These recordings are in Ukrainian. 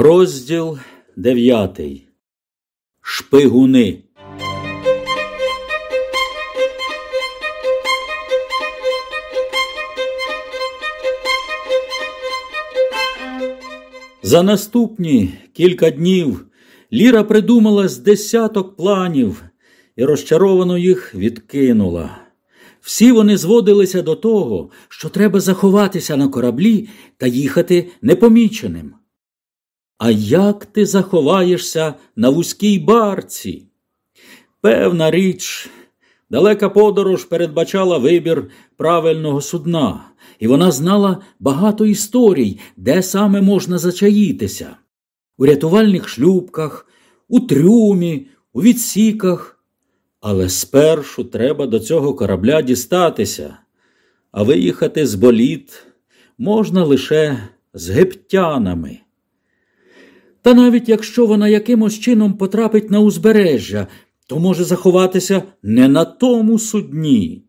Розділ дев'ятий. Шпигуни. За наступні кілька днів Ліра придумала з десяток планів і розчаровано їх відкинула. Всі вони зводилися до того, що треба заховатися на кораблі та їхати непоміченим. А як ти заховаєшся на вузькій барці? Певна річ, далека подорож передбачала вибір правильного судна, і вона знала багато історій, де саме можна зачаїтися у рятувальних шлюбках, у трюмі, у відсіках. Але спершу треба до цього корабля дістатися, а виїхати з боліт можна лише з гептянами. Та навіть якщо вона якимось чином потрапить на узбережжя, то може заховатися не на тому судні.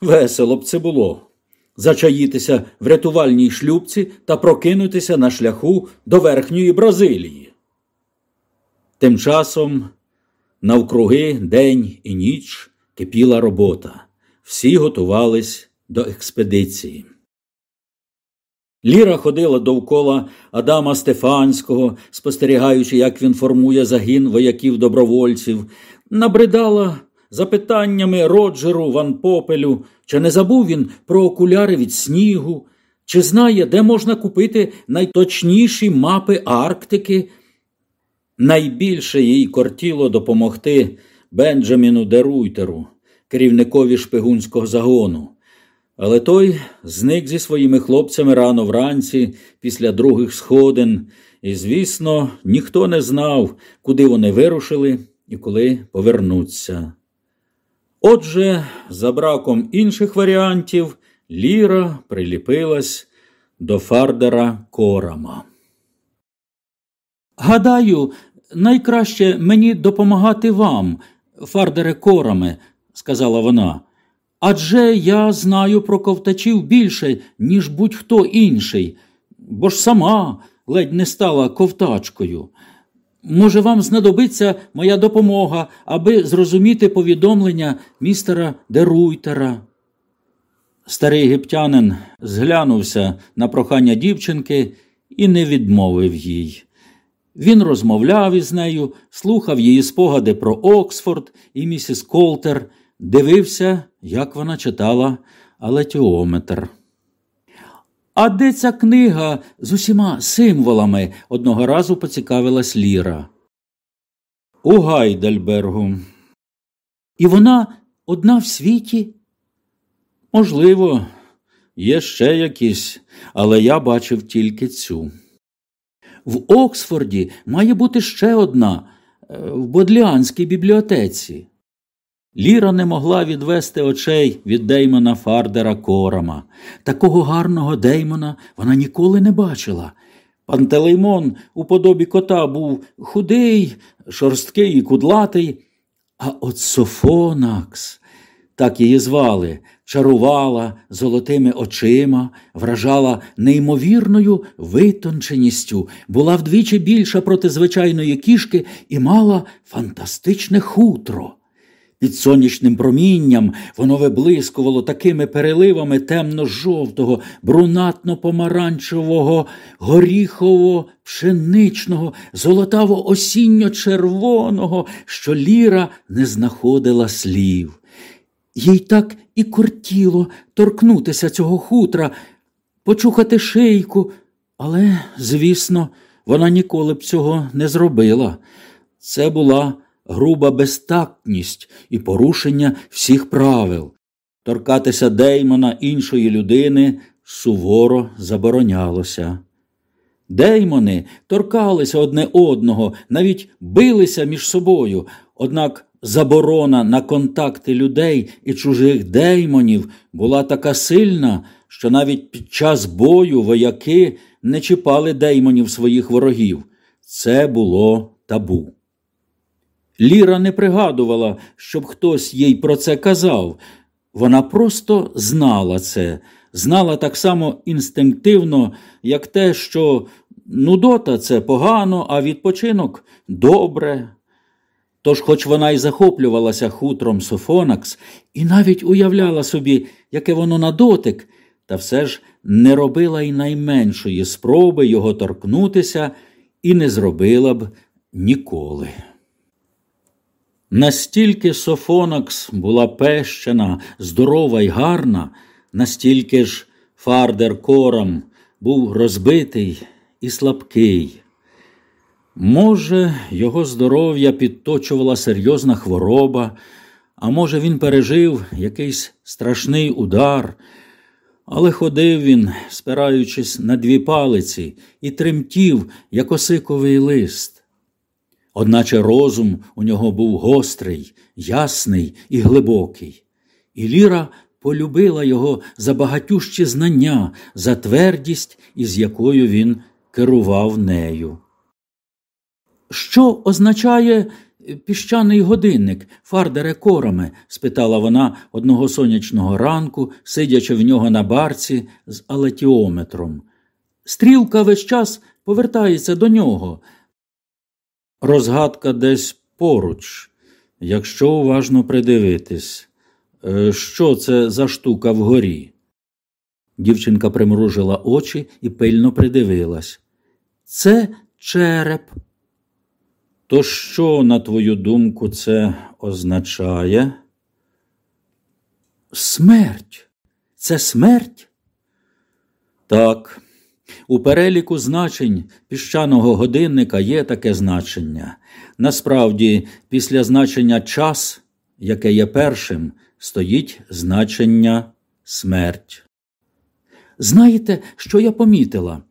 Весело б це було зачаїтися в рятувальній шлюбці та прокинутися на шляху до верхньої Бразилії. Тим часом навкруги день і ніч кипіла робота. Всі готувались до експедиції. Ліра ходила довкола Адама Стефанського, спостерігаючи, як він формує загін вояків-добровольців, набридала запитаннями Роджеру Ван Попелю, чи не забув він про окуляри від снігу, чи знає, де можна купити найточніші мапи Арктики. Найбільше їй кортіло допомогти Бенджаміну Деруйтеру, керівникові шпигунського загону. Але той зник зі своїми хлопцями рано вранці після других сходин, і, звісно, ніхто не знав, куди вони вирушили і коли повернуться. Отже, за браком інших варіантів, Ліра приліпилась до Фардера Корама. Гадаю, найкраще мені допомагати вам, Фардере Кораме, сказала вона. Адже я знаю про ковтачів більше, ніж будь-хто інший, бо ж сама ледь не стала ковтачкою. Може, вам знадобиться моя допомога, аби зрозуміти повідомлення містера Деруйтера. Старий єгиптянин зглянувся на прохання дівчинки і не відмовив їй. Він розмовляв із нею, слухав її спогади про Оксфорд і місіс Колтер, дивився, як вона читала алетіометр. А де ця книга з усіма символами? одного разу поцікавилась Ліра. У Гайдельбергу. І вона одна в світі? Можливо, є ще якісь, але я бачив тільки цю. В Оксфорді має бути ще одна, е, в Бодліанській бібліотеці. Ліра не могла відвести очей від Деймона Фардера Корама. Такого гарного Деймона вона ніколи не бачила. Пантелеймон у подобі кота був худий, шорсткий і кудлатий, а от Софонакс, так її звали, чарувала золотими очима, вражала неймовірною витонченістю, була вдвічі більша проти звичайної кішки і мала фантастичне хутро. Під сонячним промінням воно виблискувало такими переливами темно-жовтого, брунатно-помаранчевого, горіхово-пшеничного, золотаво-осінньо-червоного, що Ліра не знаходила слів. Їй так і кортіло торкнутися цього хутра, почухати шийку, але, звісно, вона ніколи б цього не зробила. Це була груба безтактність і порушення всіх правил. Торкатися Деймона іншої людини суворо заборонялося. Деймони торкалися одне одного, навіть билися між собою, однак заборона на контакти людей і чужих деймонів була така сильна, що навіть під час бою вояки не чіпали деймонів своїх ворогів. Це було табу. Ліра не пригадувала, щоб хтось їй про це казав. Вона просто знала це, знала так само інстинктивно, як те, що Нудота це погано, а відпочинок добре. Тож, хоч вона й захоплювалася хутром Софонакс і навіть уявляла собі, яке воно на дотик, та все ж не робила й найменшої спроби його торкнутися і не зробила б ніколи. Настільки Софонакс була пещена, здорова й гарна, настільки ж Фардер Корам був розбитий і слабкий. Може, його здоров'я підточувала серйозна хвороба, а може, він пережив якийсь страшний удар, але ходив він, спираючись на дві палиці, і тремтів, як осиковий лист. Одначе розум у нього був гострий, ясний і глибокий, і Ліра полюбила його за багатющі знання, за твердість, із якою він керував нею. Що означає е, піщаний годинник, фардере корами? спитала вона одного сонячного ранку, сидячи в нього на барці з алетіометром. Стрілка весь час повертається до нього. Розгадка десь поруч, якщо уважно придивитись, е, що це за штука вгорі? Дівчинка примружила очі і пильно придивилась. Це череп. То що, на твою думку, це означає? Смерть. Це смерть? Так. У переліку значень піщаного годинника є таке значення. Насправді, після значення час, яке є першим, стоїть значення смерть. Знаєте, що я помітила?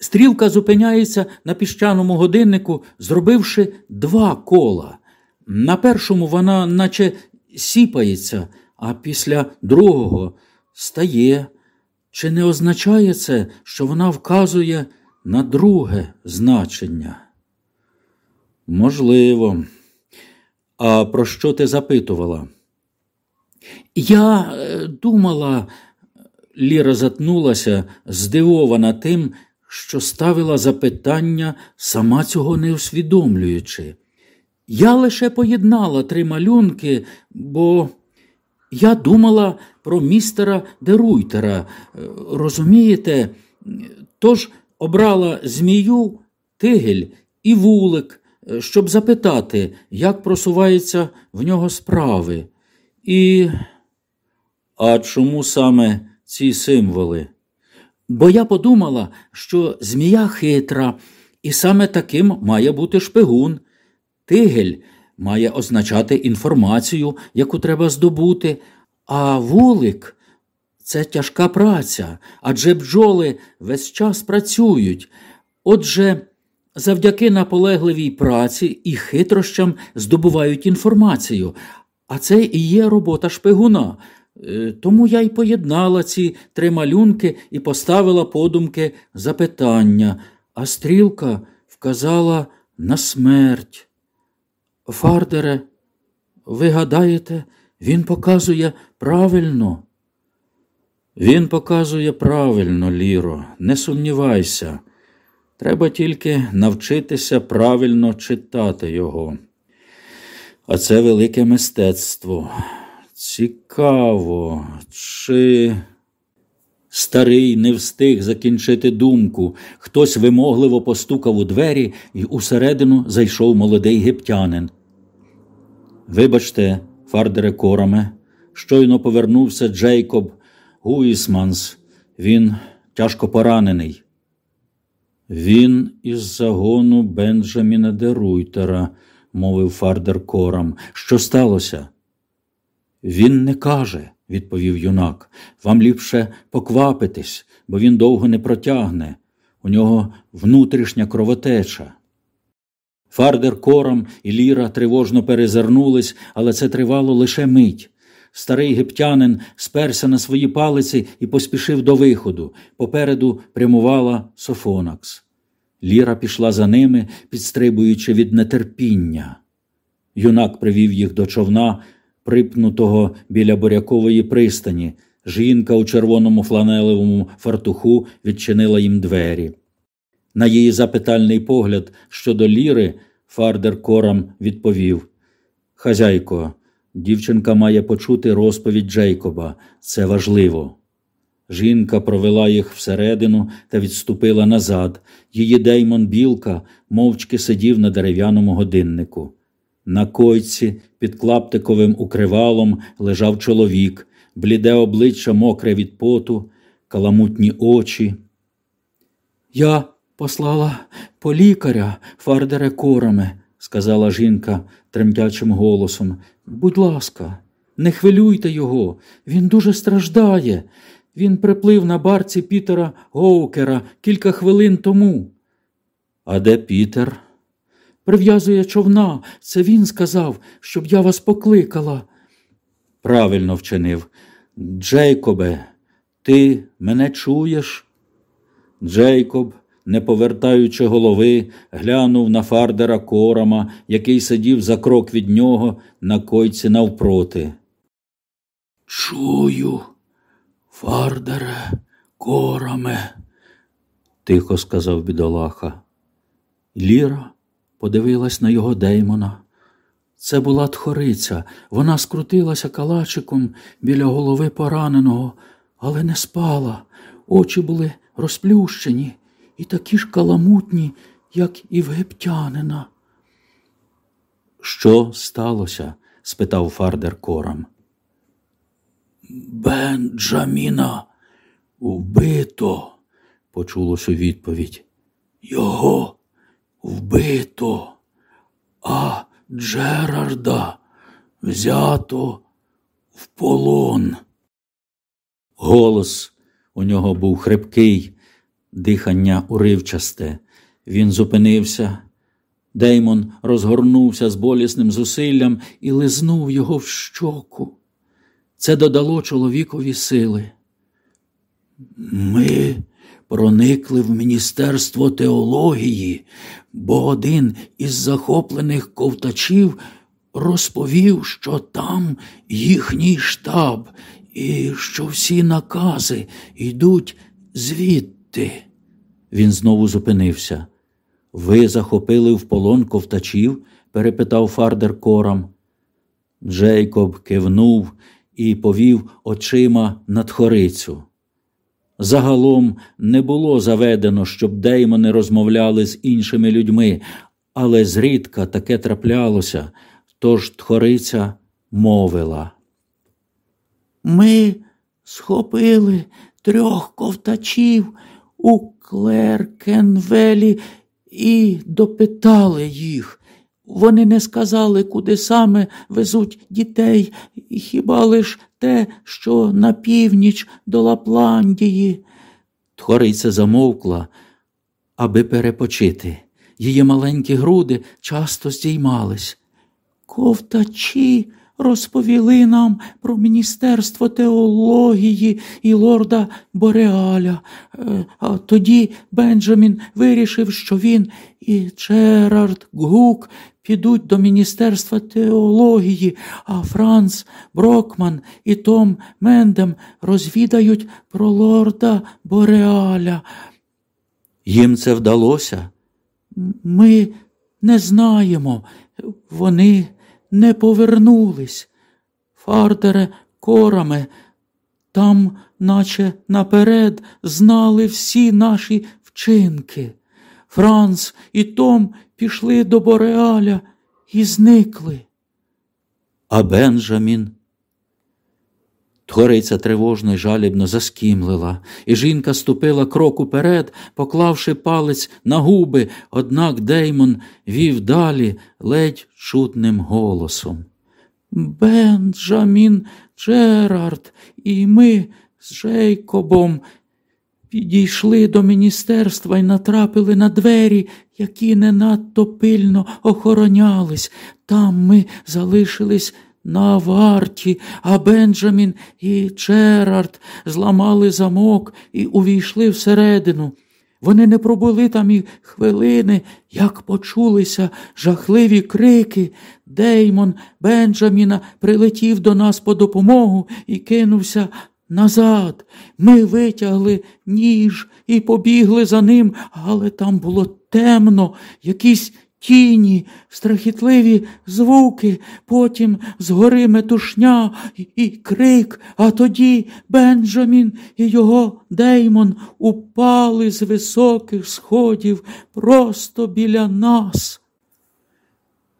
Стрілка зупиняється на піщаному годиннику, зробивши два кола. На першому вона наче сіпається, а після другого стає. Чи не означає це, що вона вказує на друге значення? Можливо. А про що ти запитувала? Я е, думала, Ліра затнулася, здивована тим, що ставила запитання, сама цього не усвідомлюючи. Я лише поєднала три малюнки, бо я думала про містера Деруйтера. Розумієте, тож обрала змію, тигель і вулик, щоб запитати, як просуваються в нього справи. І. А чому саме ці символи? Бо я подумала, що змія хитра, і саме таким має бути шпигун. Тигель має означати інформацію, яку треба здобути, а вулик це тяжка праця, адже бджоли весь час працюють. Отже, завдяки наполегливій праці і хитрощам здобувають інформацію, а це і є робота шпигуна. Е, тому я й поєднала ці три малюнки і поставила подумки запитання, а стрілка вказала на смерть. Фардере, ви гадаєте, він показує правильно? Він показує правильно, Ліро, не сумнівайся. Треба тільки навчитися правильно читати його. А це велике мистецтво. Цікаво, чи старий не встиг закінчити думку. Хтось вимогливо постукав у двері, і усередину зайшов молодий гептянин. Вибачте, Фардере Кораме, щойно повернувся Джейкоб Гуїсманс. Він тяжко поранений. Він із загону Бенджаміна Деруйтера, мовив Фардер Корам. Що сталося? Він не каже, відповів юнак. Вам ліпше поквапитись, бо він довго не протягне. У нього внутрішня кровотеча. Фардер кором і Ліра тривожно перезирнулись, але це тривало лише мить. Старий гептянин сперся на свої палиці і поспішив до виходу. Попереду прямувала Софонакс. Ліра пішла за ними, підстрибуючи від нетерпіння. Юнак привів їх до човна, припнутого біля бурякової пристані. Жінка у червоному фланелевому фартуху відчинила їм двері. На її запитальний погляд щодо ліри, Фардер Корам відповів: Хазяйко, дівчинка має почути розповідь Джейкоба. Це важливо. Жінка провела їх всередину та відступила назад. Її Деймон Білка мовчки сидів на дерев'яному годиннику. На койці під клаптиковим укривалом лежав чоловік, бліде обличчя мокре від поту, каламутні очі. Я послала по лікаря Фардере корами, сказала жінка тремтячим голосом. Будь ласка, не хвилюйте його, він дуже страждає. Він приплив на барці Пітера Гоукера кілька хвилин тому. А де Пітер? Прив'язує човна. Це він сказав, щоб я вас покликала. Правильно вчинив. Джейкобе, ти мене чуєш? Джейкоб, не повертаючи голови, глянув на фардера корама, який сидів за крок від нього на койці навпроти. Чую, фардере, кораме, тихо сказав бідолаха. Ліра подивилась на його Деймона. Це була тхориця, вона скрутилася калачиком біля голови пораненого, але не спала. Очі були розплющені і такі ж каламутні, як і в гептянина. Що сталося? спитав Фардер корам. Бенджаміна вбито, почулось у відповідь. Його вбито, а Джерарда взято в полон. Голос у нього був хрипкий, дихання уривчасте. Він зупинився. Деймон розгорнувся з болісним зусиллям і лизнув його в щоку. Це додало чоловікові сили. Ми проникли в Міністерство теології, бо один із захоплених ковтачів розповів, що там їхній штаб і що всі накази йдуть звідти. Він знову зупинився. Ви захопили в полон ковтачів? перепитав Фардер корам. Джейкоб кивнув і повів очима над хорицю. Загалом не було заведено, щоб деймони розмовляли з іншими людьми, але зрідка таке траплялося, тож тхориця мовила. Ми схопили трьох ковтачів у Клеркенвелі і допитали їх. Вони не сказали, куди саме везуть дітей, хіба лиш те, що на північ до Лапландії. Тхориця замовкла, аби перепочити. Її маленькі груди часто здіймались. Ковтачі розповіли нам про Міністерство теології і лорда Бореаля. Е, а тоді Бенджамін вирішив, що він і Джерард Гук підуть до Міністерства теології, а Франц Брокман і Том Мендем розвідають про лорда Бореаля. Їм це вдалося? Ми не знаємо. Вони не повернулись. Фардере корами, там, наче наперед, знали всі наші вчинки. Франц і Том пішли до Бореаля і зникли. А Бенджамін. Тхориця тривожно й жалібно заскімлила, і жінка ступила крок уперед, поклавши палець на губи, однак Деймон вів далі ледь чутним голосом. Бенджамін Джерард і ми з Джейкобом підійшли до міністерства і натрапили на двері, які не надто пильно охоронялись. Там ми залишились на варті, а Бенджамін і Джерард зламали замок і увійшли всередину. Вони не пробули там і хвилини, як почулися жахливі крики. Деймон Бенджаміна прилетів до нас по допомогу і кинувся назад. Ми витягли ніж і побігли за ним, але там було темно, якісь тіні, страхітливі звуки, потім згори метушня і, і крик, а тоді Бенджамін і його Деймон упали з високих сходів просто біля нас.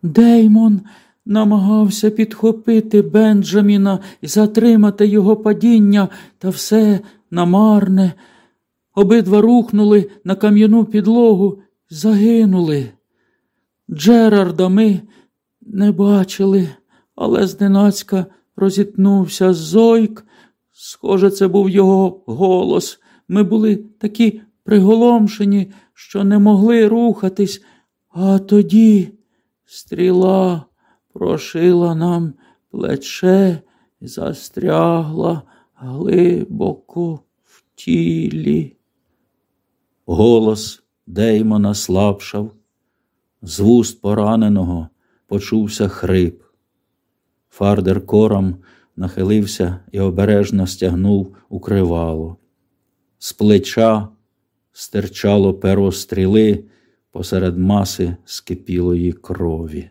Деймон намагався підхопити Бенджаміна і затримати його падіння, та все намарне. Обидва рухнули на кам'яну підлогу загинули. Джерарда ми не бачили, але зненацька розітнувся зойк. Схоже, це був його голос. Ми були такі приголомшені, що не могли рухатись, а тоді стріла прошила нам плече і застрягла глибоко в тілі. Голос Деймона слабшав. З вуст пораненого почувся хрип. Фардер кором нахилився і обережно стягнув укривало. З плеча стирчало перо стріли посеред маси скипілої крові.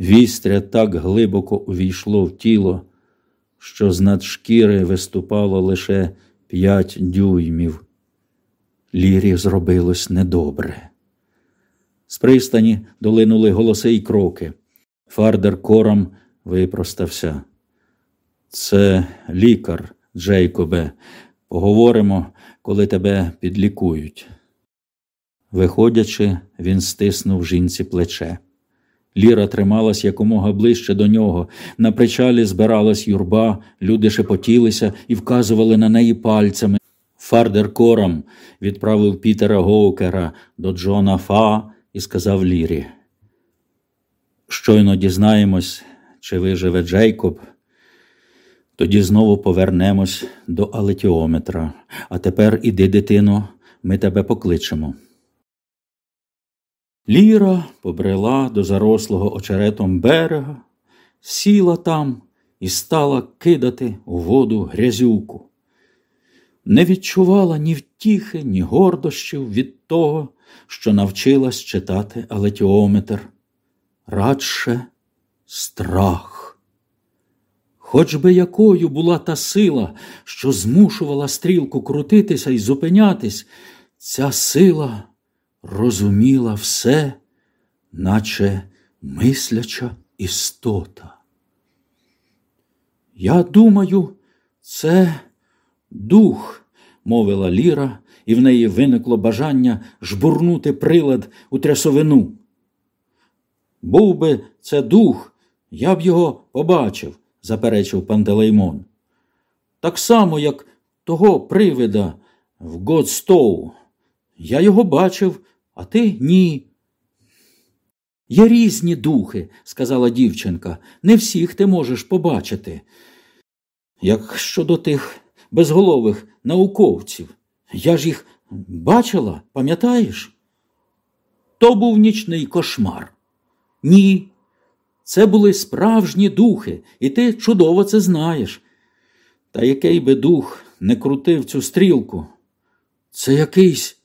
Вістря так глибоко увійшло в тіло, що з над шкіри виступало лише п'ять дюймів. Лірі зробилось недобре. З пристані долинули голоси й кроки. Фардер кором випростався. Це лікар, Джейкобе. Поговоримо, коли тебе підлікують. Виходячи, він стиснув жінці плече. Ліра трималась якомога ближче до нього. На причалі збиралась юрба, люди шепотілися і вказували на неї пальцями. Фардер кором відправив Пітера Гоукера до Джона Фа і сказав Лірі. Щойно дізнаємось, чи виживе Джейкоб, тоді знову повернемось до алетіометра. А тепер іди, дитино, ми тебе покличемо. Ліра побрела до зарослого очеретом берега, сіла там і стала кидати у воду грязюку. Не відчувала ні втіхи, ні гордощів від того, що навчилась читати алетіометр, радше страх. Хоч би якою була та сила, що змушувала стрілку крутитися і зупинятись, ця сила розуміла все, наче мисляча істота. Я думаю, це дух, мовила Ліра, і в неї виникло бажання жбурнути прилад у трясовину. Був би це дух, я б його побачив, заперечив Пантелеймон. Так само, як того привида в Годстоу. Я його бачив, а ти ні. Є різні духи, сказала дівчинка, не всіх ти можеш побачити. Як щодо тих безголових науковців, я ж їх бачила, пам'ятаєш? То був нічний кошмар. Ні. Це були справжні духи, і ти чудово це знаєш. Та який би дух не крутив цю стрілку, це якийсь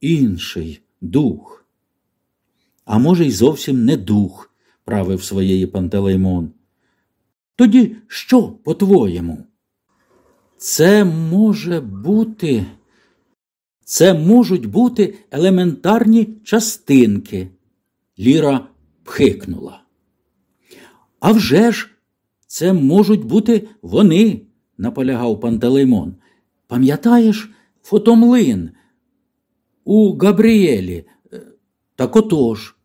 інший дух. А може, й зовсім не дух, правив своєї Пантелеймон. Тоді що, по-твоєму? Це може бути, це можуть бути елементарні частинки. Ліра пхикнула. «А вже ж, це можуть бути вони, наполягав Пантелеймон. Пам'ятаєш фотомлин у Габріелі? Так отож.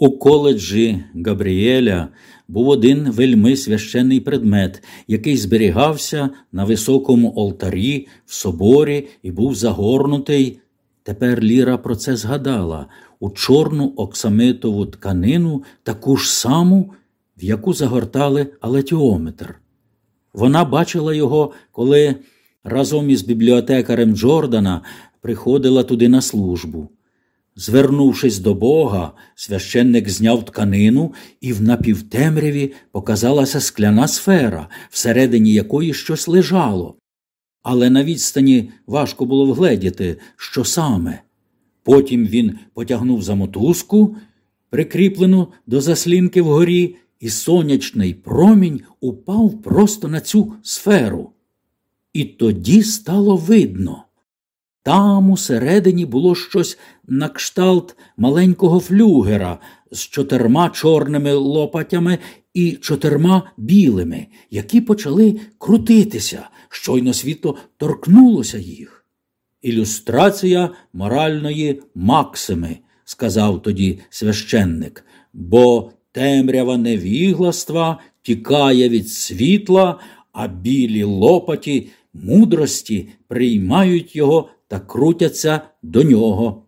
У коледжі Габріеля був один вельми священний предмет, який зберігався на високому алтарі в соборі і був загорнутий. Тепер Ліра про це згадала у чорну оксамитову тканину, таку ж саму, в яку загортали алетіометр. Вона бачила його, коли разом із бібліотекарем Джордана приходила туди на службу. Звернувшись до Бога, священник зняв тканину, і в напівтемряві показалася скляна сфера, всередині якої щось лежало. Але на відстані важко було вгледіти, що саме. Потім він потягнув за мотузку, прикріплену до заслінки вгорі, і сонячний промінь упав просто на цю сферу. І тоді стало видно. Там усередині було щось на кшталт маленького флюгера з чотирма чорними лопатями і чотирма білими, які почали крутитися, щойно світло торкнулося їх. Ілюстрація моральної максими, сказав тоді священник, бо темрява невігластва тікає від світла, а білі лопаті мудрості приймають його та крутяться до нього.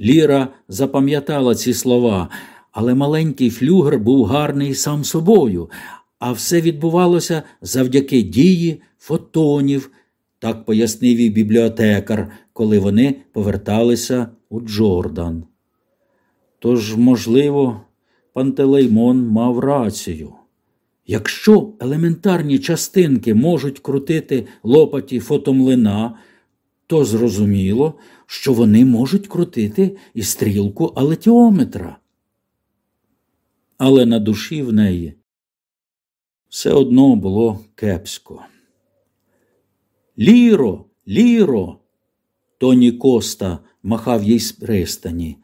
Ліра запам'ятала ці слова, але маленький флюгер був гарний сам собою, а все відбувалося завдяки дії фотонів, так пояснив і бібліотекар, коли вони поверталися у Джордан. Тож, можливо, Пантелеймон мав рацію. Якщо елементарні частинки можуть крутити лопаті фотомлина, то зрозуміло, що вони можуть крутити і стрілку алетіометра. Але на душі в неї все одно було кепсько. Ліро, ліро, Тоні Коста махав їй з пристані.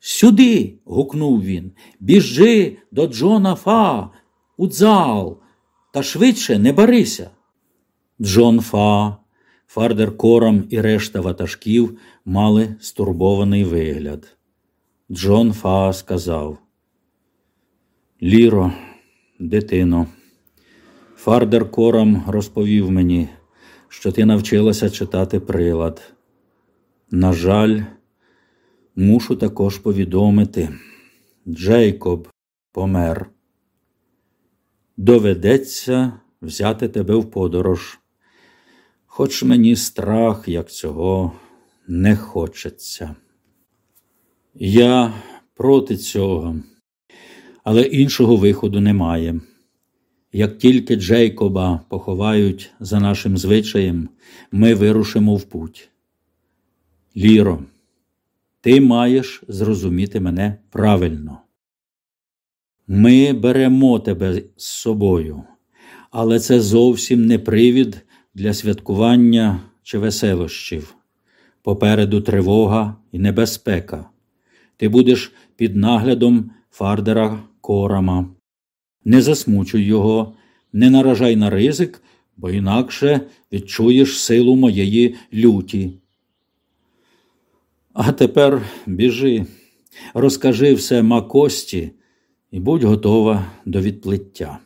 Сюди. гукнув він. Біжи до Джона Фа, у дзал, та швидше не барися. Джон Фа Фардер Корам і решта ватажків мали стурбований вигляд. Джон Фа сказав: Ліро, дитино, Фардер Корам розповів мені, що ти навчилася читати прилад. На жаль, мушу також повідомити, Джейкоб помер. Доведеться взяти тебе в подорож хоч мені страх, як цього не хочеться. Я проти цього, але іншого виходу немає. Як тільки Джейкоба поховають за нашим звичаєм, ми вирушимо в путь. Ліро, ти маєш зрозуміти мене правильно. Ми беремо тебе з собою, але це зовсім не привід для святкування чи веселощів. Попереду тривога і небезпека. Ти будеш під наглядом фардера корама. Не засмучуй його, не наражай на ризик, бо інакше відчуєш силу моєї люті. А тепер біжи, розкажи все макості і будь готова до відплиття.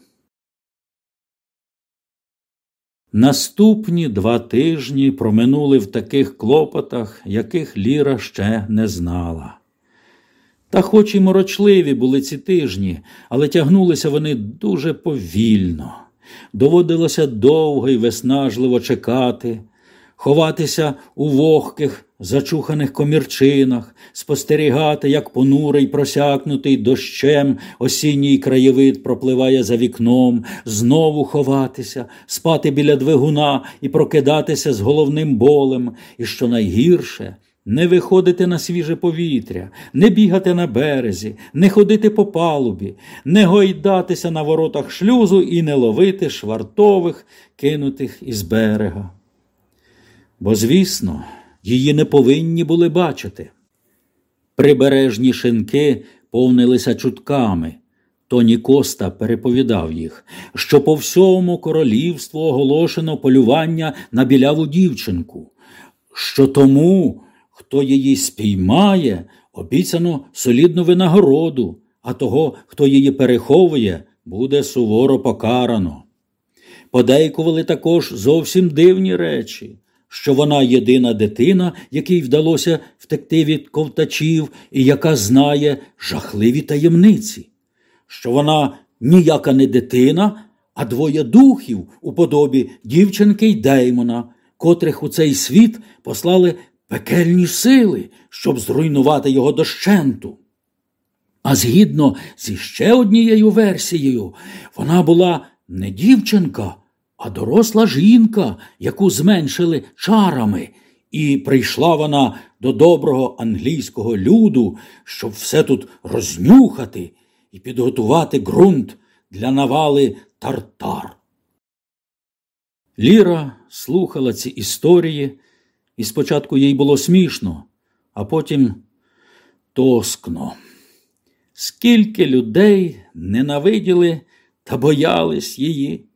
Наступні два тижні проминули в таких клопотах, яких Ліра ще не знала. Та хоч і морочливі були ці тижні, але тягнулися вони дуже повільно. Доводилося довго і виснажливо чекати, ховатися у вогких, зачуханих комірчинах, спостерігати, як понурий, просякнутий дощем осінній краєвид пропливає за вікном, знову ховатися, спати біля двигуна і прокидатися з головним болем, і що найгірше. Не виходити на свіже повітря, не бігати на березі, не ходити по палубі, не гойдатися на воротах шлюзу і не ловити швартових, кинутих із берега. Бо, звісно, її не повинні були бачити. Прибережні шинки повнилися чутками. Тоні Коста переповідав їх, що по всьому королівству оголошено полювання на біляву дівчинку, що тому, хто її спіймає, обіцяно солідну винагороду, а того, хто її переховує, буде суворо покарано. Подейкували також зовсім дивні речі що вона єдина дитина, якій вдалося втекти від ковтачів і яка знає жахливі таємниці, що вона ніяка не дитина, а двоє духів у подобі дівчинки й Деймона, котрих у цей світ послали пекельні сили, щоб зруйнувати його дощенту. А згідно з іще однією версією, вона була не дівчинка, а доросла жінка, яку зменшили чарами, і прийшла вона до доброго англійського люду, щоб все тут рознюхати і підготувати ґрунт для навали тартар. Ліра слухала ці історії, і спочатку їй було смішно, а потім тоскно. Скільки людей ненавиділи та боялись її.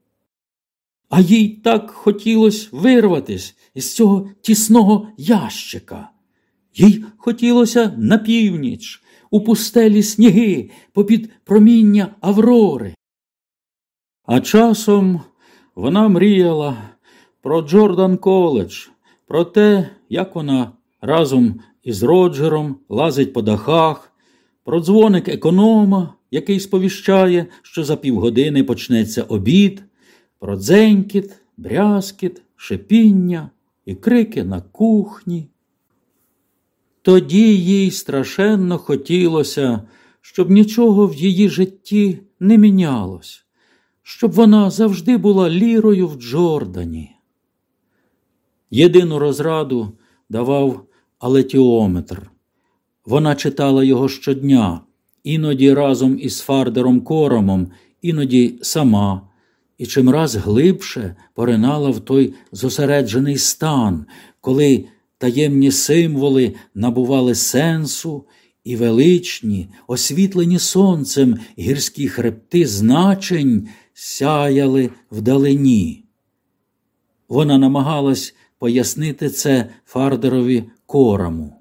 А їй так хотілося вирватись із цього тісного ящика. Їй хотілося на північ, у пустелі сніги, попід проміння Аврори. А часом вона мріяла про Джордан Коледж, про те, як вона разом із Роджером лазить по дахах, про дзвоник економа, який сповіщає, що за півгодини почнеться обід, про дзенькіт, брязкіт, шипіння і крики на кухні. Тоді їй страшенно хотілося, щоб нічого в її житті не мінялось, щоб вона завжди була лірою в Джордані. Єдину розраду давав алетіометр. Вона читала його щодня, іноді разом із Фардером Коромом, іноді сама, і чимраз глибше поринала в той зосереджений стан, коли таємні символи набували сенсу і величні, освітлені сонцем гірські хребти значень сяяли вдалині. Вона намагалась пояснити це Фардерові кораму.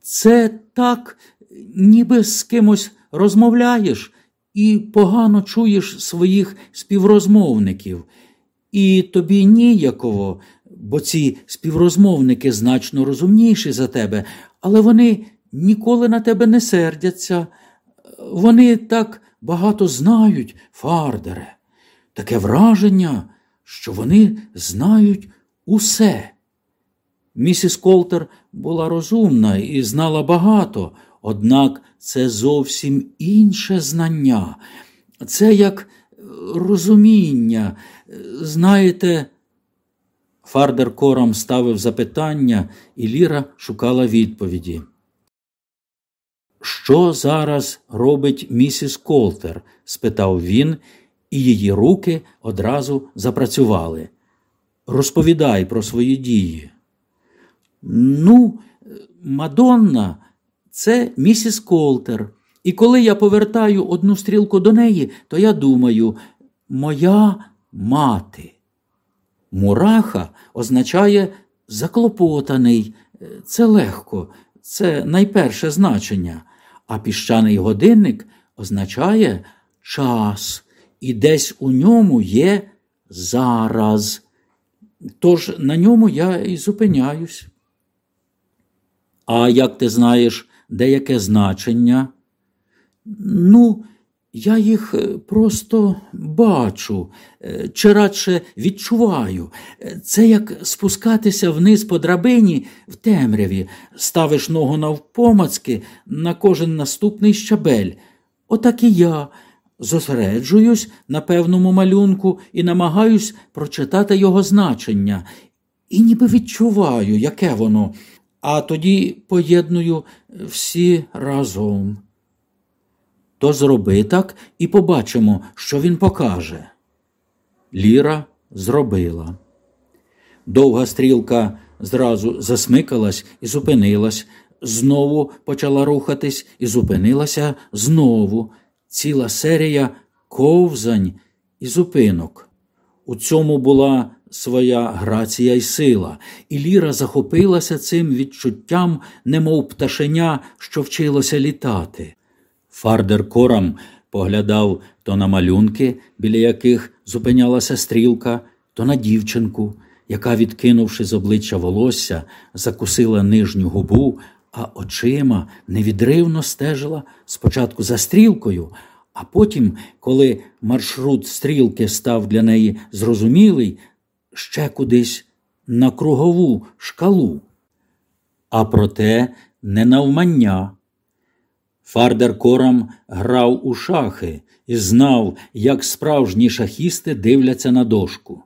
Це так, ніби з кимось розмовляєш і погано чуєш своїх співрозмовників, і тобі ніяково, бо ці співрозмовники значно розумніші за тебе, але вони ніколи на тебе не сердяться. Вони так багато знають, Фардере, таке враження, що вони знають усе. Місіс Колтер була розумна і знала багато, однак це зовсім інше знання, це як розуміння. Знаєте, Фардер кором ставив запитання, і Ліра шукала відповіді. Що зараз робить місіс Колтер? спитав він, і її руки одразу запрацювали. Розповідай про свої дії. Ну, Мадонна, це місіс Колтер. І коли я повертаю одну стрілку до неї, то я думаю, моя мати. Мураха означає заклопотаний, це легко, це найперше значення, а піщаний годинник означає час, і десь у ньому є зараз. Тож на ньому я і зупиняюсь. А як ти знаєш деяке значення? Ну, я їх е, просто бачу, е, чи радше відчуваю. Е, це як спускатися вниз по драбині в темряві, ставиш ногу навпомацки на кожен наступний щабель. Отак і я зосереджуюсь на певному малюнку і намагаюсь прочитати його значення, і ніби відчуваю, яке воно а тоді поєдную всі разом. То зроби так і побачимо, що він покаже. Ліра зробила. Довга стрілка зразу засмикалась і зупинилась, знову почала рухатись і зупинилася знову. Ціла серія ковзань і зупинок. У цьому була своя грація й сила, і Ліра захопилася цим відчуттям, немов пташеня, що вчилося літати. Фардер корам поглядав то на малюнки, біля яких зупинялася стрілка, то на дівчинку, яка, відкинувши з обличчя волосся, закусила нижню губу, а очима невідривно стежила спочатку за стрілкою. А потім, коли маршрут стрілки став для неї зрозумілий, ще кудись на кругову шкалу. а проте не навмання. Фардер Корам грав у шахи і знав, як справжні шахісти дивляться на дошку.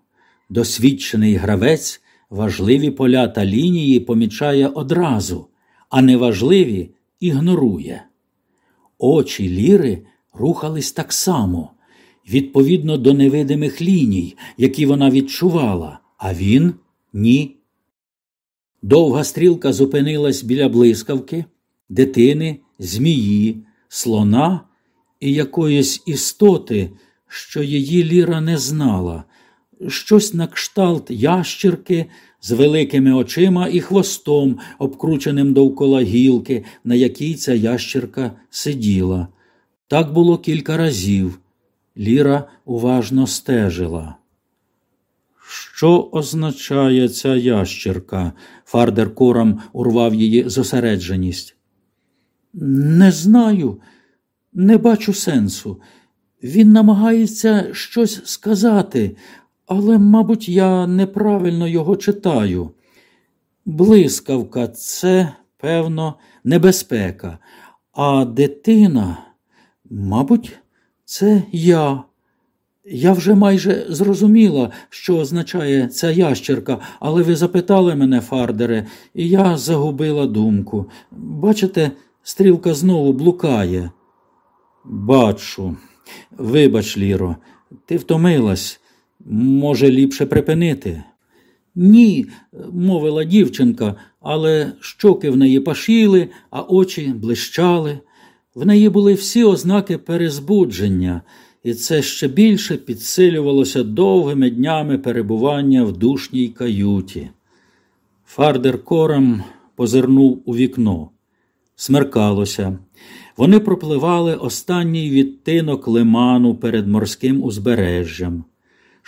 Досвідчений гравець важливі поля та лінії помічає одразу, а неважливі ігнорує. Очі ліри рухались так само, відповідно до невидимих ліній, які вона відчувала, а він ні. Довга стрілка зупинилась біля блискавки, дитини, змії, слона і якоїсь істоти, що її ліра не знала, щось на кшталт ящірки з великими очима і хвостом, обкрученим довкола гілки, на якій ця ящірка сиділа. Так було кілька разів. Ліра уважно стежила. Що означає ця ящірка? Фардер кором урвав її зосередженість. Не знаю, не бачу сенсу. Він намагається щось сказати, але, мабуть, я неправильно його читаю. Блискавка це, певно, небезпека, а дитина, мабуть, це я. Я вже майже зрозуміла, що означає ця ящерка, але ви запитали мене, Фардере, і я загубила думку. Бачите, стрілка знову блукає. Бачу, вибач, Ліро, ти втомилась. Може, ліпше припинити? Ні, мовила дівчинка, але щоки в неї пашіли, а очі блищали. В неї були всі ознаки перезбудження, і це ще більше підсилювалося довгими днями перебування в душній каюті. Фардер корам позирнув у вікно. Смеркалося. Вони пропливали останній відтинок лиману перед морським узбережжям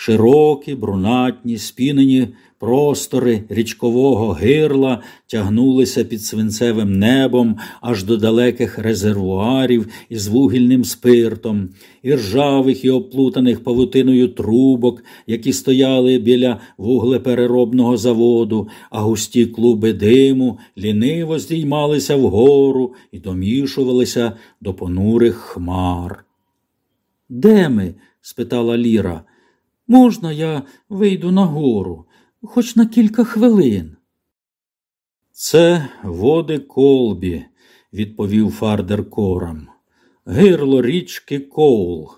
широкі, брунатні, спінені простори річкового гирла тягнулися під свинцевим небом аж до далеких резервуарів із вугільним спиртом, і ржавих і оплутаних павутиною трубок, які стояли біля вуглепереробного заводу, а густі клуби диму ліниво здіймалися вгору і домішувалися до понурих хмар. Де ми? спитала Ліра. Можна я вийду нагору, хоч на кілька хвилин? Це води колбі, відповів Фардер корам. Гирло річки Коул.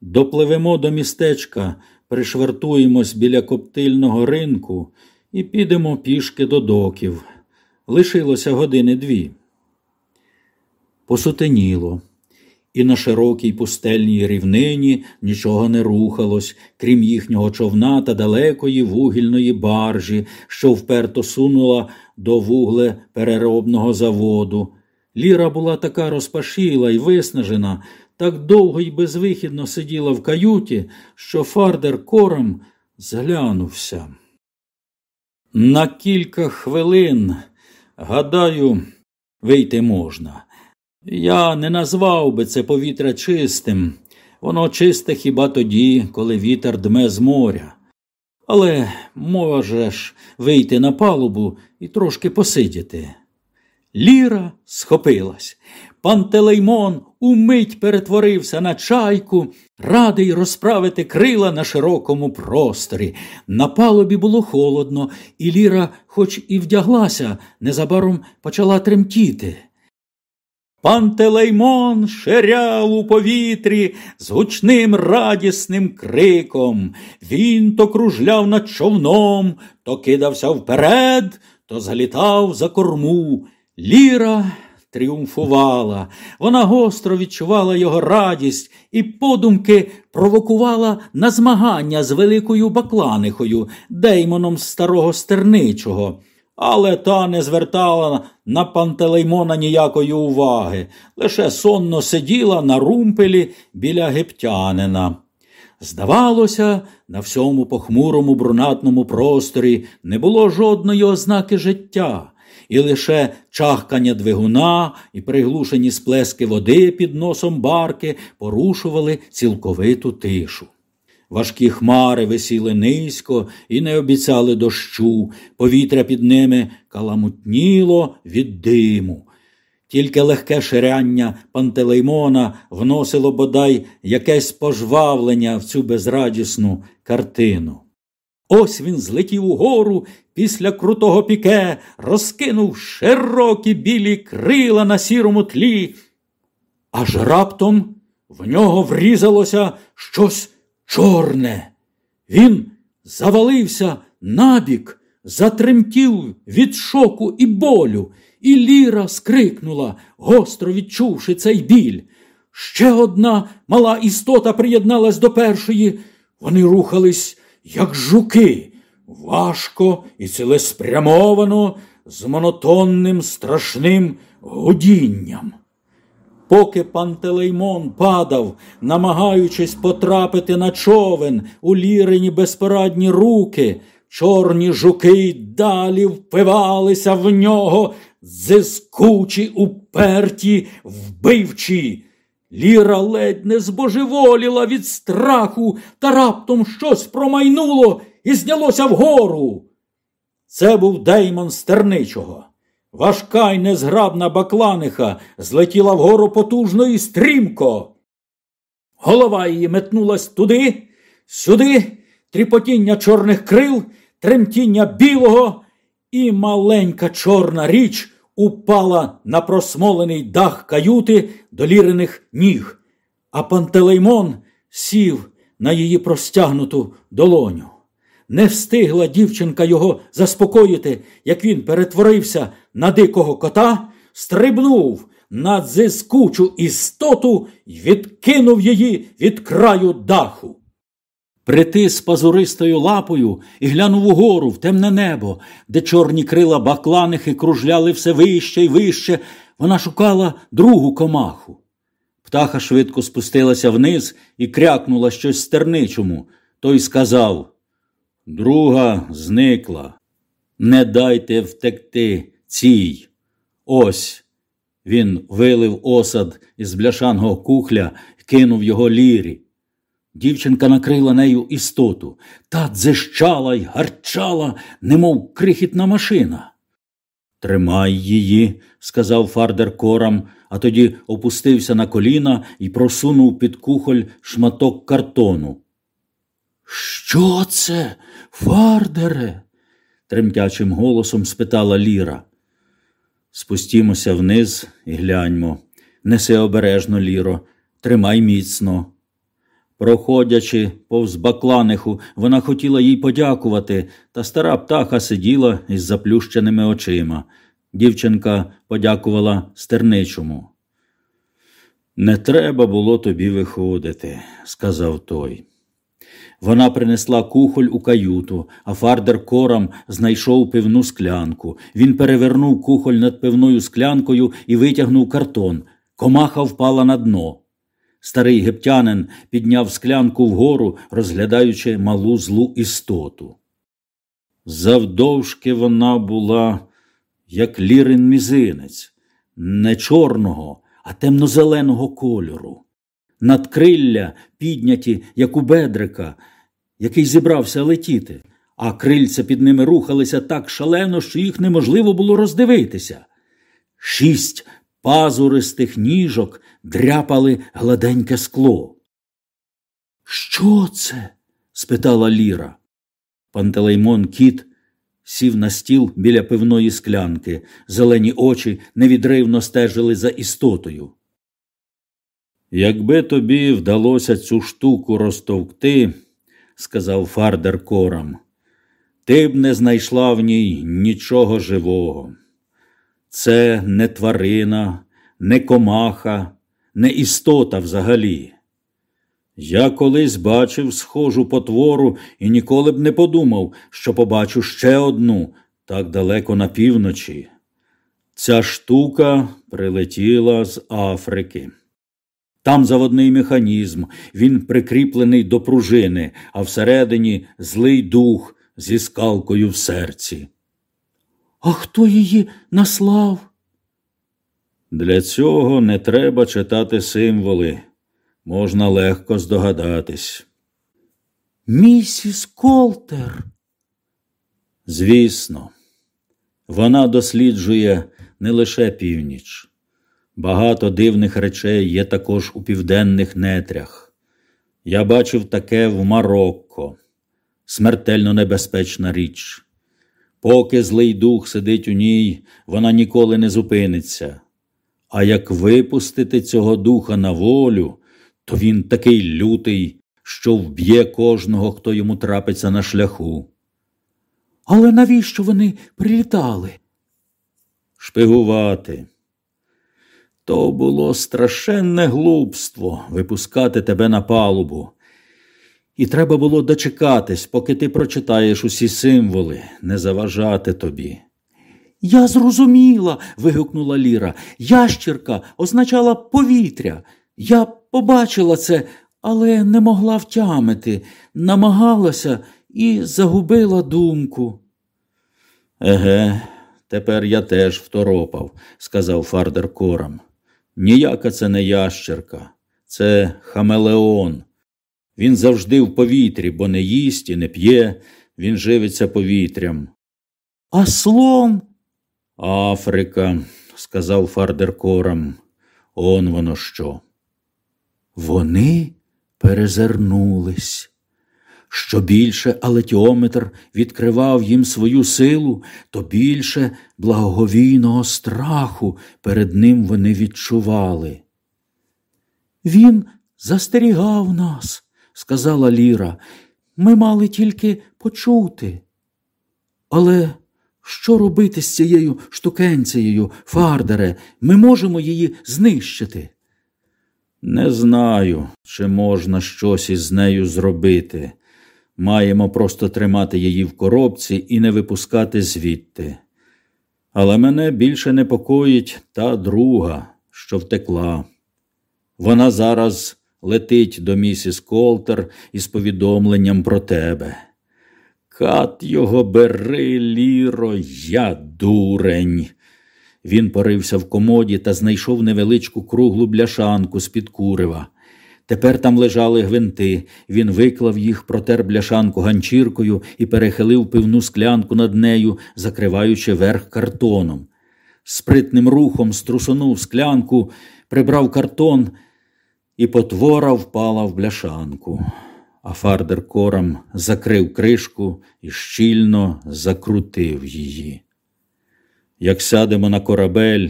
Допливемо до містечка, пришвартуємось біля коптильного ринку і підемо пішки до доків. Лишилося години дві. Посутеніло і на широкій пустельній рівнині нічого не рухалось, крім їхнього човна та далекої вугільної баржі, що вперто сунула до вугле переробного заводу. Ліра була така розпашіла і виснажена, так довго й безвихідно сиділа в каюті, що Фардер кором зглянувся. На кілька хвилин, гадаю, вийти можна. Я не назвав би це повітря чистим. Воно чисте хіба тоді, коли вітер дме з моря. Але можеш вийти на палубу і трошки посидіти. Ліра схопилась. Пантелеймон умить перетворився на чайку, радий розправити крила на широкому просторі. На палубі було холодно, і Ліра, хоч і вдяглася, незабаром почала тремтіти. Пантелеймон ширяв у повітрі з гучним радісним криком. Він то кружляв над човном, то кидався вперед, то залітав за корму. Ліра тріумфувала. Вона гостро відчувала його радість і подумки провокувала на змагання з великою бакланихою, деймоном старого стерничого але та не звертала на пантелеймона ніякої уваги, лише сонно сиділа на румпелі біля гептянина. Здавалося, на всьому похмурому брунатному просторі не було жодної ознаки життя, і лише чахкання двигуна і приглушені сплески води під носом барки порушували цілковиту тишу. Важкі хмари висіли низько і не обіцяли дощу, повітря під ними каламутніло від диму. Тільки легке ширяння пантелеймона вносило бодай якесь пожвавлення в цю безрадісну картину. Ось він злетів угору після крутого піке, розкинув широкі білі крила на сірому тлі, аж раптом в нього врізалося щось чорне. Він завалився набік, затремтів від шоку і болю, і Ліра скрикнула, гостро відчувши цей біль. Ще одна мала істота приєдналась до першої. Вони рухались, як жуки, важко і цілеспрямовано, з монотонним страшним гудінням. Поки Пантелеймон падав, намагаючись потрапити на човен у лірині безпорадні руки, чорні жуки далі впивалися в нього, зискучі, уперті, вбивчі. Ліра ледь не збожеволіла від страху, та раптом щось промайнуло і знялося вгору. Це був Деймон Стерничого. Важка й незграбна бакланиха злетіла вгору потужно і стрімко. Голова її метнулась туди, сюди, тріпотіння чорних крил, тремтіння білого, і маленька чорна річ упала на просмолений дах каюти долірених ніг, а пантелеймон сів на її простягнуту долоню. Не встигла дівчинка його заспокоїти, як він перетворився на дикого кота, стрибнув на дзискучу істоту й відкинув її від краю даху. Притис пазуристою лапою і глянув угору в темне небо, де чорні крила бакланихи кружляли все вище й вище. Вона шукала другу комаху. Птаха швидко спустилася вниз і крякнула щось стерничому. Той сказав Друга зникла. Не дайте втекти цій. Ось. Він вилив осад із бляшаного кухля кинув його лірі. Дівчинка накрила нею істоту та дзищала й гарчала, немов крихітна машина. Тримай її, сказав фардер корам, а тоді опустився на коліна і просунув під кухоль шматок картону. Що це, фардере? тремтячим голосом спитала Ліра. Спустімося вниз і гляньмо. Неси обережно, Ліро, тримай міцно. Проходячи повз бакланиху, вона хотіла їй подякувати, та стара птаха сиділа із заплющеними очима. Дівчинка подякувала стерничому. Не треба було тобі виходити, сказав той. Вона принесла кухоль у каюту, а фардер корам знайшов пивну склянку. Він перевернув кухоль над пивною склянкою і витягнув картон. Комаха впала на дно. Старий гептянин підняв склянку вгору, розглядаючи малу злу істоту. Завдовжки вона була, як лірин мізинець, не чорного, а темно-зеленого кольору. Надкрилля підняті, як у бедрика, який зібрався летіти, а крильця під ними рухалися так шалено, що їх неможливо було роздивитися. Шість пазуристих ніжок дряпали гладеньке скло. Що це? спитала Ліра. Пантелеймон кіт сів на стіл біля пивної склянки, зелені очі невідривно стежили за істотою. Якби тобі вдалося цю штуку розтовкти, сказав Фардер корам, ти б не знайшла в ній нічого живого. Це не тварина, не комаха, не істота взагалі. Я колись бачив схожу потвору і ніколи б не подумав, що побачу ще одну так далеко на півночі. Ця штука прилетіла з Африки. Там заводний механізм, він прикріплений до пружини, а всередині злий дух зі скалкою в серці. А хто її наслав? Для цього не треба читати символи, можна легко здогадатись. Місіс Колтер. Звісно, вона досліджує не лише північ. Багато дивних речей є також у південних нетрях. Я бачив таке в Марокко, смертельно небезпечна річ. Поки злий дух сидить у ній, вона ніколи не зупиниться. А як випустити цього духа на волю, то він такий лютий, що вб'є кожного, хто йому трапиться на шляху. Але навіщо вони прилітали? Шпигувати. То було страшенне глупство випускати тебе на палубу. І треба було дочекатись, поки ти прочитаєш усі символи, не заважати тобі. Я зрозуміла. вигукнула Ліра. Ящірка означала повітря. Я побачила це, але не могла втямити, намагалася і загубила думку. Еге, тепер я теж второпав, сказав Фардер Корам. Ніяка це не ящерка, це хамелеон. Він завжди в повітрі, бо не їсть і не п'є, він живиться повітрям. А слон? Африка, сказав Фардер Корам. Он воно що. Вони перезирнулись. Що більше алетіометр відкривав їм свою силу, то більше благоговійного страху перед ним вони відчували. Він застерігав нас, сказала Ліра. Ми мали тільки почути. Але що робити з цією штукенцією, Фардере? Ми можемо її знищити. Не знаю, чи можна щось із нею зробити. Маємо просто тримати її в коробці і не випускати звідти. Але мене більше непокоїть та друга, що втекла. Вона зараз летить до місіс Колтер із повідомленням про тебе. Кат його бери, ліро, я дурень. Він порився в комоді та знайшов невеличку круглу бляшанку з-під курева. Тепер там лежали гвинти. Він виклав їх, протер бляшанку ганчіркою і перехилив пивну склянку над нею, закриваючи верх картоном. Спритним рухом струсонув склянку, прибрав картон, і потвора впала в бляшанку. А фардер корам закрив кришку і щільно закрутив її. Як сядемо на корабель,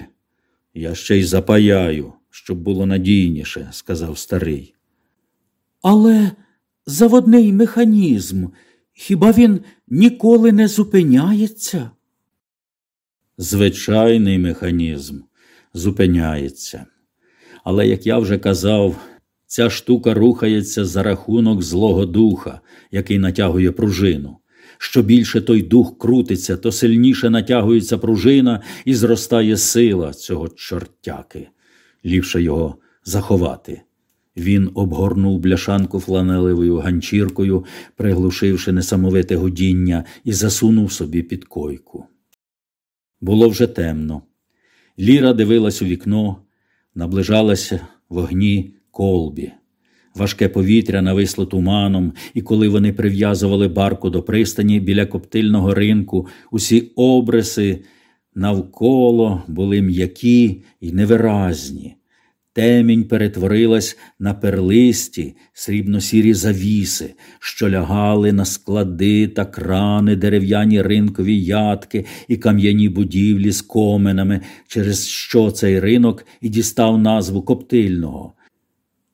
я ще й запаяю, щоб було надійніше, сказав старий. Але заводний механізм, хіба він ніколи не зупиняється? Звичайний механізм зупиняється. Але, як я вже казав, ця штука рухається за рахунок злого духа, який натягує пружину. Що більше той дух крутиться, то сильніше натягується пружина і зростає сила цього чортяки. Ліпше його заховати. Він обгорнув бляшанку фланелевою ганчіркою, приглушивши несамовите гудіння, і засунув собі під койку. Було вже темно. Ліра дивилась у вікно, наближалася вогні колбі. Важке повітря нависло туманом, і коли вони прив'язували барку до пристані біля коптильного ринку, усі обриси навколо були м'які й невиразні. Темінь перетворилась на перлисті срібно-сірі завіси, що лягали на склади та крани, дерев'яні ринкові ядки і кам'яні будівлі з коменами, через що цей ринок і дістав назву коптильного.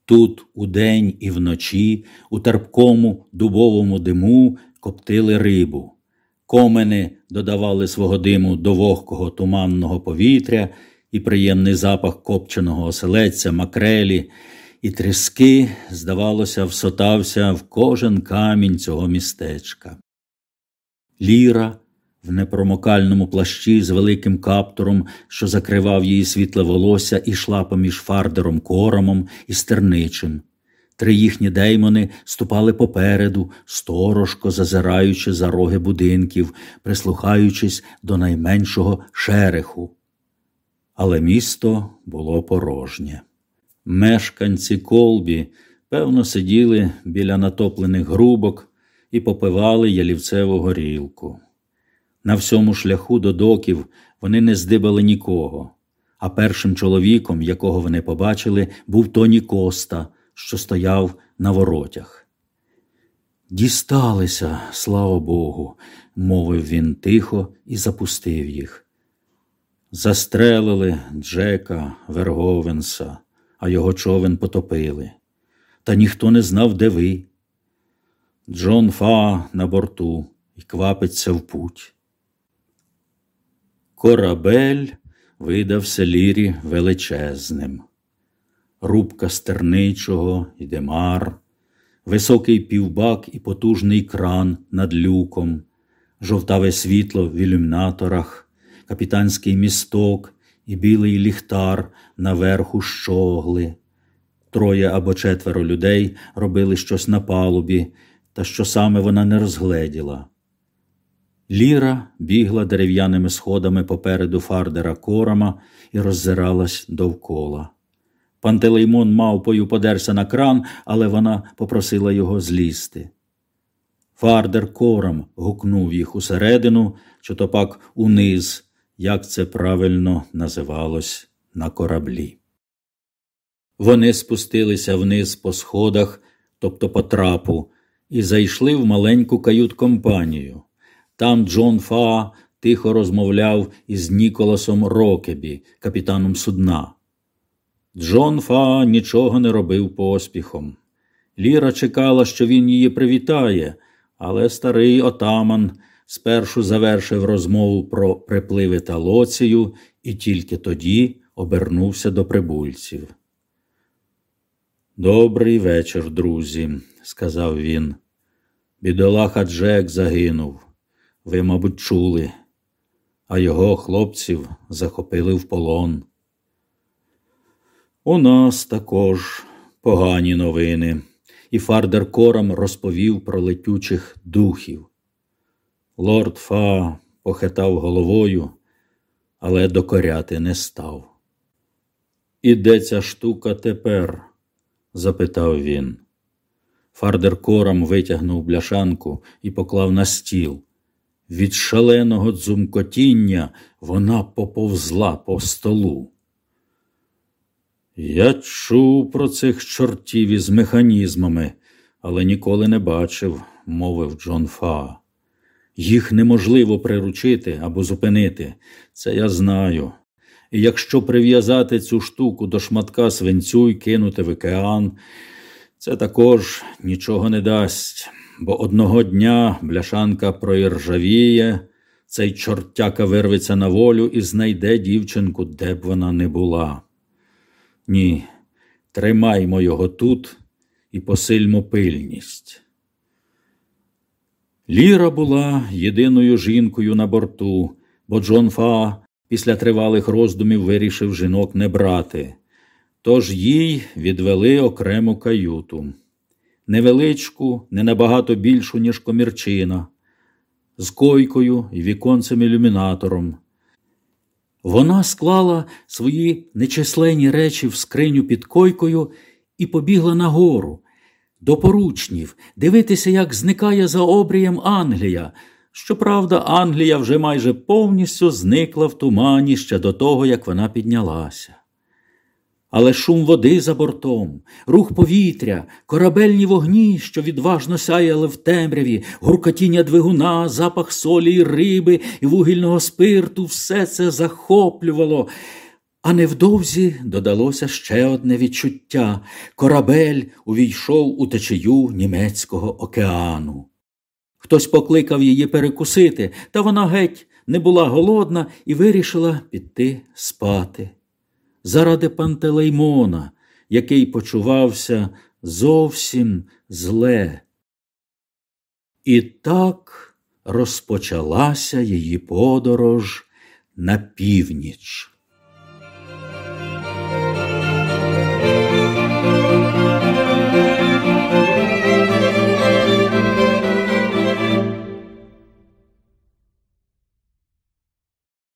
Тут удень і вночі, у терпкому дубовому диму коптили рибу. Комени додавали свого диму до вогкого туманного повітря і приємний запах копченого оселедця, макрелі, і тріски, здавалося, всотався в кожен камінь цього містечка. Ліра в непромокальному плащі з великим каптуром, що закривав її світле волосся, ішла поміж фардером коромом і стерничим. Три їхні деймони ступали попереду, сторожко зазираючи за роги будинків, прислухаючись до найменшого шереху. Але місто було порожнє. Мешканці колбі, певно, сиділи біля натоплених грубок і попивали ялівцеву горілку. На всьому шляху до доків вони не здибали нікого, а першим чоловіком, якого вони побачили, був Тоні Коста, що стояв на воротях. Дісталися, слава Богу, мовив він тихо і запустив їх. Застрелили Джека Верговенса, а його човен потопили. Та ніхто не знав, де ви. Джон Фа на борту і квапиться в путь. Корабель видався лірі величезним. Рубка стерничого і демар, високий півбак і потужний кран над люком, жовтаве світло в ілюмінаторах, капітанський місток і білий ліхтар наверху щогли. Троє або четверо людей робили щось на палубі, та що саме вона не розгледіла. Ліра бігла дерев'яними сходами попереду фардера корама і роззиралась довкола. Пантелеймон мавпою подерся на кран, але вона попросила його злізти. Фардер корам гукнув їх усередину, чи то пак униз, як це правильно називалось на кораблі. Вони спустилися вниз по сходах, тобто по трапу, і зайшли в маленьку кают-компанію. Там Джон Фа тихо розмовляв із Ніколасом Рокебі, капітаном судна. Джон Фа нічого не робив поспіхом. Ліра чекала, що він її привітає, але старий отаман спершу завершив розмову про припливи та лоцію і тільки тоді обернувся до прибульців. Добрий вечір, друзі, сказав він. Бідолаха Джек загинув. Ви, мабуть, чули, а його хлопців захопили в полон. У нас також погані новини, і Фардер Корам розповів про летючих духів. Лорд Фа похитав головою, але докоряти не став. І де ця штука тепер? запитав він. Фардер Корам витягнув бляшанку і поклав на стіл. Від шаленого дзумкотіння вона поповзла по столу. Я чув про цих чортів із механізмами, але ніколи не бачив, мовив Джон Фа. Їх неможливо приручити або зупинити, це я знаю. І якщо прив'язати цю штуку до шматка свинцю і кинути в океан, це також нічого не дасть, бо одного дня бляшанка проіржавіє, цей чортяка вирветься на волю і знайде дівчинку, де б вона не була. Ні, тримаймо його тут і посильмо пильність. Ліра була єдиною жінкою на борту, бо Джон Фа після тривалих роздумів вирішив жінок не брати, тож їй відвели окрему каюту, невеличку, не набагато більшу, ніж комірчина, з койкою і віконцем ілюмінатором. Вона склала свої нечисленні речі в скриню під койкою і побігла нагору, до поручнів, дивитися, як зникає за обрієм Англія. Щоправда, Англія вже майже повністю зникла в тумані ще до того, як вона піднялася. Але шум води за бортом, рух повітря, корабельні вогні, що відважно сяяли в темряві, гуркотіння двигуна, запах солі і риби і вугільного спирту, все це захоплювало. А невдовзі додалося ще одне відчуття корабель увійшов у течію німецького океану. Хтось покликав її перекусити, та вона геть не була голодна і вирішила піти спати. Заради Пантелеймона, який почувався зовсім зле. І так розпочалася її подорож на північ.